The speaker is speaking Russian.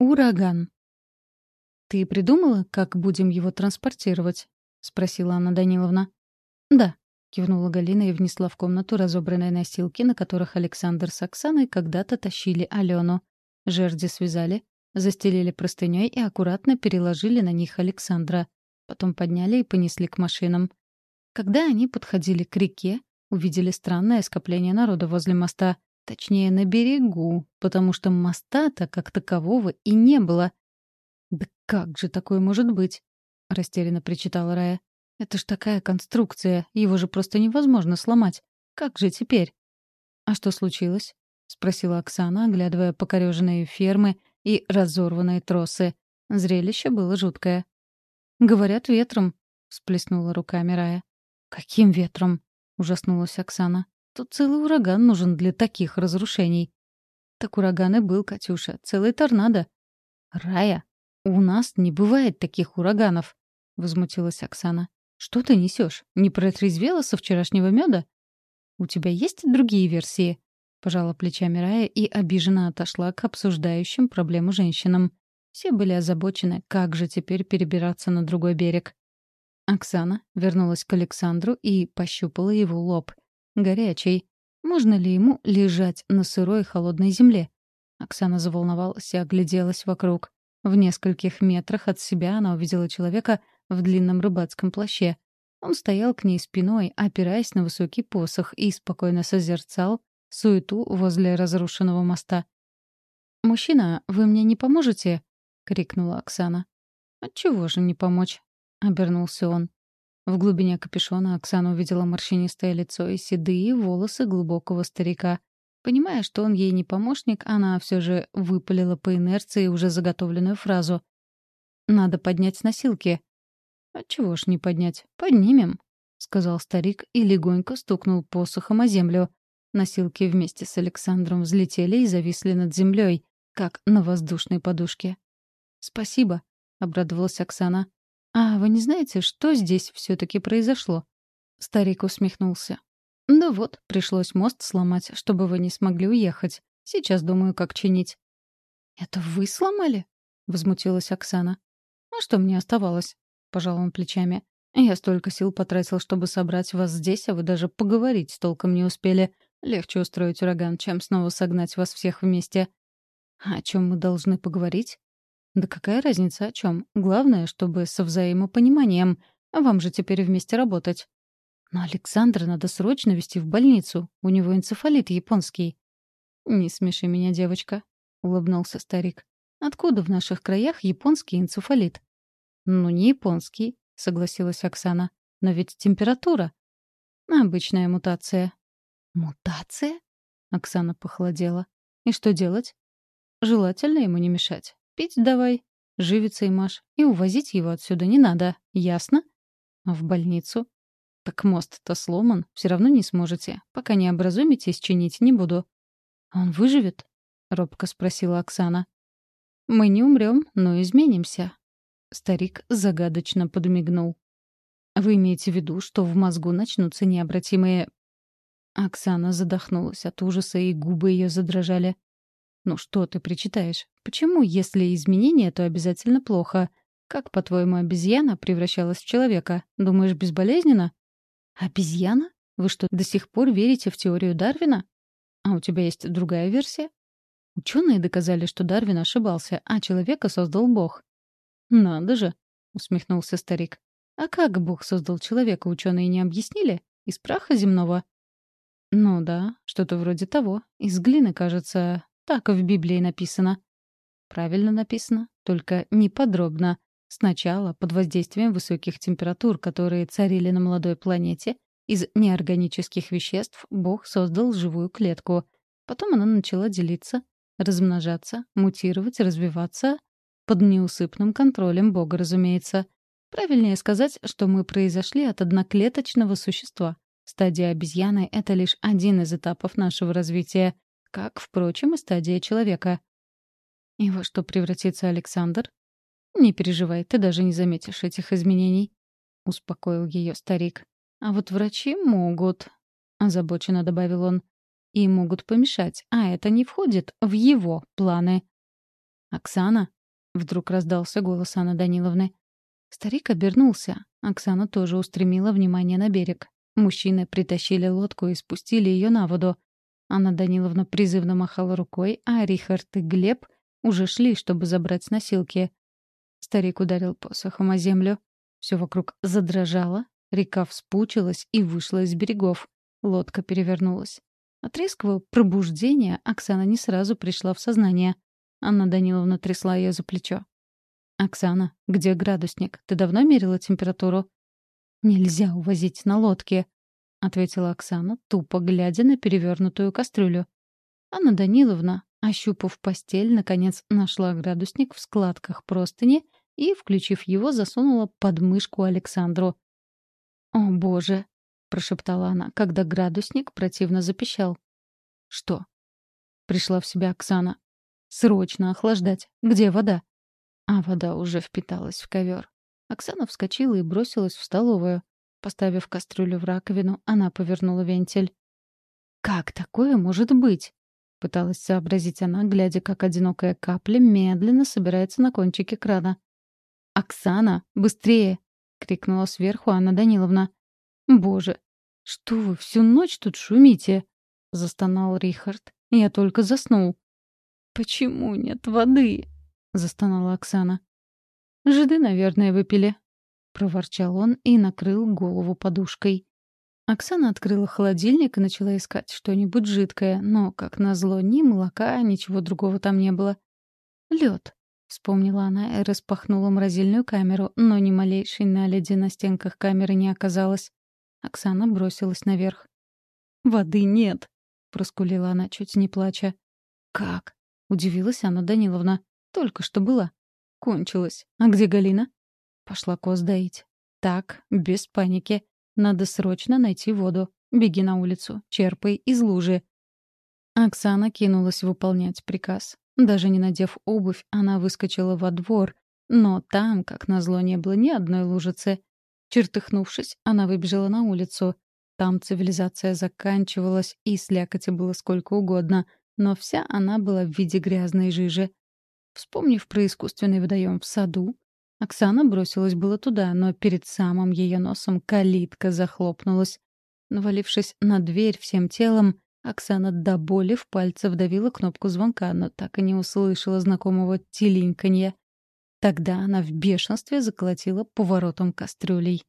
Ураган. «Ты придумала, как будем его транспортировать?» — спросила Анна Даниловна. «Да», — кивнула Галина и внесла в комнату разобранные носилки, на которых Александр с Оксаной когда-то тащили Алену. Жерди связали, застелили простыней и аккуратно переложили на них Александра. Потом подняли и понесли к машинам. Когда они подходили к реке, увидели странное скопление народа возле моста. Точнее, на берегу, потому что моста-то как такового и не было. «Да как же такое может быть?» — растерянно причитала Рая. «Это ж такая конструкция, его же просто невозможно сломать. Как же теперь?» «А что случилось?» — спросила Оксана, оглядывая покореженные фермы и разорванные тросы. Зрелище было жуткое. «Говорят, ветром», — всплеснула руками Рая. «Каким ветром?» — ужаснулась Оксана. «Тут целый ураган нужен для таких разрушений». «Так ураган и был, Катюша, целый торнадо». «Рая, у нас не бывает таких ураганов», — возмутилась Оксана. «Что ты несешь? Не протрезвела со вчерашнего меда?» «У тебя есть другие версии?» — пожала плечами Рая и обиженно отошла к обсуждающим проблему женщинам. Все были озабочены, как же теперь перебираться на другой берег. Оксана вернулась к Александру и пощупала его лоб. Горячий. Можно ли ему лежать на сырой холодной земле? Оксана заволновалась и огляделась вокруг. В нескольких метрах от себя она увидела человека в длинном рыбацком плаще. Он стоял к ней спиной, опираясь на высокий посох, и спокойно созерцал суету возле разрушенного моста. «Мужчина, вы мне не поможете?» — крикнула Оксана. «Отчего же не помочь?» — обернулся он. В глубине капюшона Оксана увидела морщинистое лицо и седые волосы глубокого старика. Понимая, что он ей не помощник, она все же выпалила по инерции уже заготовленную фразу. «Надо поднять носилки». «Отчего ж не поднять? Поднимем», — сказал старик и легонько стукнул посохом о землю. Носилки вместе с Александром взлетели и зависли над землей, как на воздушной подушке. «Спасибо», — обрадовалась Оксана. «А вы не знаете, что здесь все-таки произошло?» Старик усмехнулся. «Да вот, пришлось мост сломать, чтобы вы не смогли уехать. Сейчас думаю, как чинить». «Это вы сломали?» — возмутилась Оксана. «А что мне оставалось?» — пожал он плечами. «Я столько сил потратил, чтобы собрать вас здесь, а вы даже поговорить толком не успели. Легче устроить ураган, чем снова согнать вас всех вместе». «О чем мы должны поговорить?» Да какая разница о чем? Главное, чтобы со взаимопониманием. Вам же теперь вместе работать. Но Александра надо срочно везти в больницу. У него энцефалит японский. Не смеши меня, девочка, улыбнулся старик. Откуда в наших краях японский энцефалит? Ну, не японский, согласилась Оксана. Но ведь температура. Обычная мутация. Мутация? Оксана похолодела. И что делать? Желательно ему не мешать. Пить давай, живиться и Маш, и увозить его отсюда не надо, ясно? А в больницу? Так мост-то сломан, все равно не сможете. Пока не образумитесь, чинить не буду. А он выживет? Робко спросила Оксана. Мы не умрем, но изменимся. Старик загадочно подмигнул. Вы имеете в виду, что в мозгу начнутся необратимые... Оксана задохнулась от ужаса, и губы ее задрожали. «Ну что ты причитаешь? Почему, если изменения, то обязательно плохо? Как, по-твоему, обезьяна превращалась в человека? Думаешь, безболезненно?» «Обезьяна? Вы что, до сих пор верите в теорию Дарвина? А у тебя есть другая версия?» Ученые доказали, что Дарвин ошибался, а человека создал Бог. «Надо же!» — усмехнулся старик. «А как Бог создал человека, ученые не объяснили? Из праха земного?» «Ну да, что-то вроде того. Из глины, кажется, так в Библии написано. Правильно написано, только не подробно. Сначала, под воздействием высоких температур, которые царили на молодой планете, из неорганических веществ Бог создал живую клетку. Потом она начала делиться, размножаться, мутировать, развиваться под неусыпным контролем Бога, разумеется. Правильнее сказать, что мы произошли от одноклеточного существа. Стадия обезьяны — это лишь один из этапов нашего развития — как, впрочем, и стадия человека. И во что превратится Александр? Не переживай, ты даже не заметишь этих изменений, успокоил ее старик. А вот врачи могут, озабоченно добавил он, и могут помешать, а это не входит в его планы. «Оксана?» — вдруг раздался голос Анны Даниловны. Старик обернулся. Оксана тоже устремила внимание на берег. Мужчины притащили лодку и спустили ее на воду. Анна Даниловна призывно махала рукой, а Рихард и Глеб уже шли, чтобы забрать носилки. Старик ударил посохом о землю. Все вокруг задрожало, река вспучилась и вышла из берегов. Лодка перевернулась. От резкого пробуждения Оксана не сразу пришла в сознание. Анна Даниловна трясла ее за плечо. «Оксана, где градусник? Ты давно мерила температуру?» «Нельзя увозить на лодке», — ответила Оксана, тупо глядя на перевернутую кастрюлю. Анна Даниловна, ощупав постель, наконец нашла градусник в складках простыни и, включив его, засунула под мышку Александру. «О, боже!» — прошептала она, когда градусник противно запищал. «Что?» Пришла в себя Оксана. «Срочно охлаждать. Где вода?» А вода уже впиталась в ковер. Оксана вскочила и бросилась в столовую. Поставив кастрюлю в раковину, она повернула вентиль. «Как такое может быть?» — пыталась сообразить она, глядя, как одинокая капля медленно собирается на кончике крана. «Оксана, быстрее!» — крикнула сверху Анна Даниловна. «Боже, что вы всю ночь тут шумите?» — застонал Рихард. «Я только заснул». «Почему нет воды?» — застонала Оксана. «Жиды, наверное, выпили», — проворчал он и накрыл голову подушкой. Оксана открыла холодильник и начала искать что-нибудь жидкое, но, как назло, ни молока, ничего другого там не было. Лед, вспомнила она и распахнула морозильную камеру, но ни малейшей наледи на стенках камеры не оказалось. Оксана бросилась наверх. «Воды нет», — проскулила она, чуть не плача. «Как?» — удивилась Анна Даниловна. «Только что была. Кончилась. А где Галина?» Пошла коз доить. «Так, без паники. Надо срочно найти воду. Беги на улицу, черпай из лужи». Оксана кинулась выполнять приказ. Даже не надев обувь, она выскочила во двор, но там, как назло, не было ни одной лужицы. Чертыхнувшись, она выбежала на улицу. Там цивилизация заканчивалась, и слякоти было сколько угодно, но вся она была в виде грязной жижи. Вспомнив про искусственный водоем в саду, Оксана бросилась было туда, но перед самым ее носом калитка захлопнулась. Навалившись на дверь всем телом, Оксана до боли в пальце вдавила кнопку звонка, но так и не услышала знакомого тилиньканья. Тогда она в бешенстве заколотила поворотом кастрюлей.